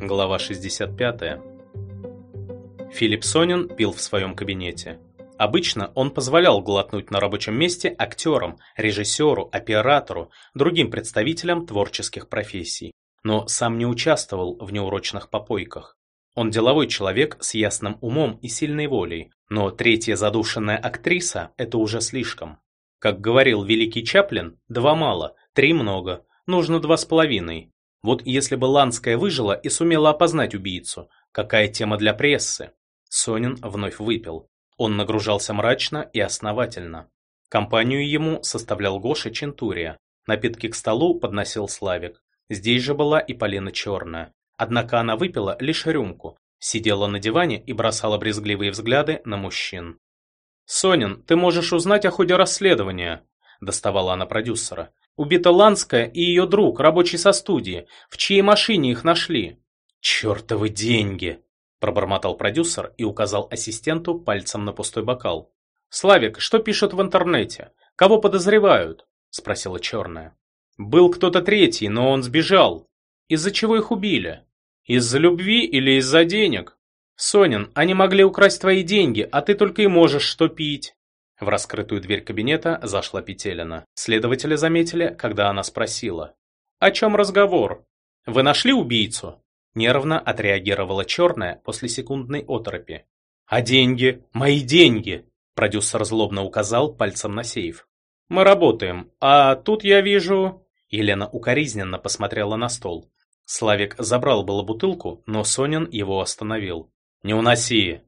Глава 65. Филипп Сонин пил в своем кабинете. Обычно он позволял глотнуть на рабочем месте актерам, режиссеру, оператору, другим представителям творческих профессий, но сам не участвовал в неурочных попойках. Он деловой человек с ясным умом и сильной волей, но третья задушенная актриса – это уже слишком. Как говорил великий Чаплин, два мало, три много, нужно два с половиной. Вот если бы Ланская выжила и сумела опознать убийцу, какая тема для прессы? Сонин вновь выпил. Он нагружался мрачно и основательно. Компанию ему составлял Гоша Чентурия. Напитки к столу подносил Славик. Здесь же была и Полина Черная. Однако она выпила лишь рюмку, сидела на диване и бросала брезгливые взгляды на мужчин. «Сонин, ты можешь узнать о ходе расследования», – доставала она продюсера. Убита Ланская и ее друг, рабочий со студии. В чьей машине их нашли? Чертовы деньги! Пробормотал продюсер и указал ассистенту пальцем на пустой бокал. «Славик, что пишут в интернете? Кого подозревают?» Спросила черная. «Был кто-то третий, но он сбежал. Из-за чего их убили? Из-за любви или из-за денег? Сонин, они могли украсть твои деньги, а ты только и можешь что пить. В раскрытую дверь кабинета зашла Петелина. Следователи заметили, когда она спросила. «О чем разговор? Вы нашли убийцу?» Нервно отреагировала черная после секундной оторопи. «А деньги? Мои деньги!» Продюсер злобно указал пальцем на сейф. «Мы работаем, а тут я вижу...» Елена укоризненно посмотрела на стол. Славик забрал было бутылку, но Сонин его остановил. «Не уноси!»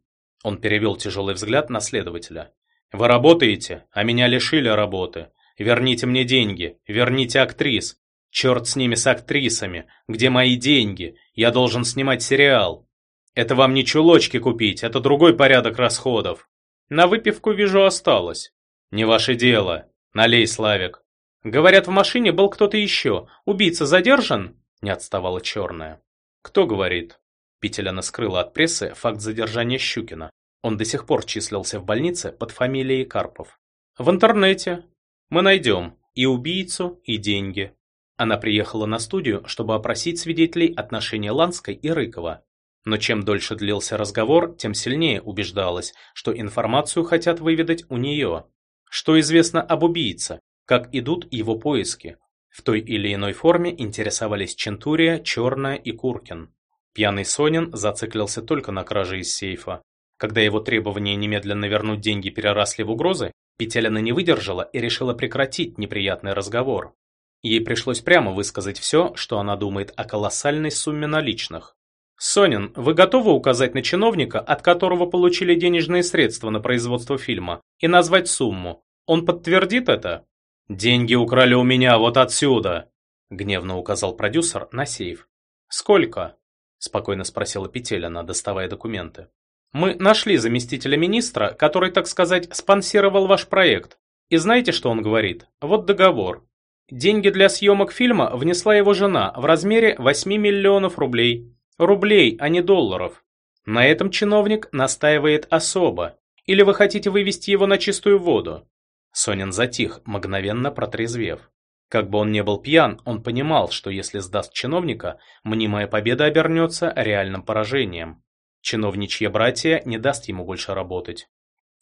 Он перевел тяжелый взгляд на следователя. Вы работаете, а меня лишили работы. Верните мне деньги, верните актрис. Черт с ними, с актрисами. Где мои деньги? Я должен снимать сериал. Это вам не чулочки купить, это другой порядок расходов. На выпивку, вижу, осталось. Не ваше дело. Налей, Славик. Говорят, в машине был кто-то еще. Убийца задержан? Не отставала черная. Кто говорит? Петеляна скрыла от прессы факт задержания Щукина. Он до сих пор числился в больнице под фамилией Карпов. В интернете. Мы найдем и убийцу, и деньги. Она приехала на студию, чтобы опросить свидетелей отношений Ланской и Рыкова. Но чем дольше длился разговор, тем сильнее убеждалась, что информацию хотят выведать у нее. Что известно об убийце, как идут его поиски. В той или иной форме интересовались Чентурия, Черная и Куркин. Пьяный Сонин зациклился только на краже из сейфа. Когда его требования немедленно вернуть деньги переросли в угрозы, Петелина не выдержала и решила прекратить неприятный разговор. Ей пришлось прямо высказать все, что она думает о колоссальной сумме наличных. «Сонин, вы готовы указать на чиновника, от которого получили денежные средства на производство фильма, и назвать сумму? Он подтвердит это?» «Деньги украли у меня вот отсюда!» Гневно указал продюсер на сейф. «Сколько?» Спокойно спросила Петелина, доставая документы. Мы нашли заместителя министра, который, так сказать, спонсировал ваш проект. И знаете, что он говорит? Вот договор. Деньги для съемок фильма внесла его жена в размере 8 миллионов рублей. Рублей, а не долларов. На этом чиновник настаивает особо. Или вы хотите вывести его на чистую воду? Сонин затих, мгновенно протрезвев. Как бы он не был пьян, он понимал, что если сдаст чиновника, мнимая победа обернется реальным поражением. Чиновничье братья не даст ему больше работать.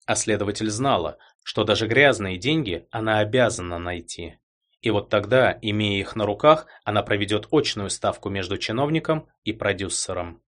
А следователь знала, что даже грязные деньги она обязана найти. И вот тогда, имея их на руках, она проведет очную ставку между чиновником и продюсером.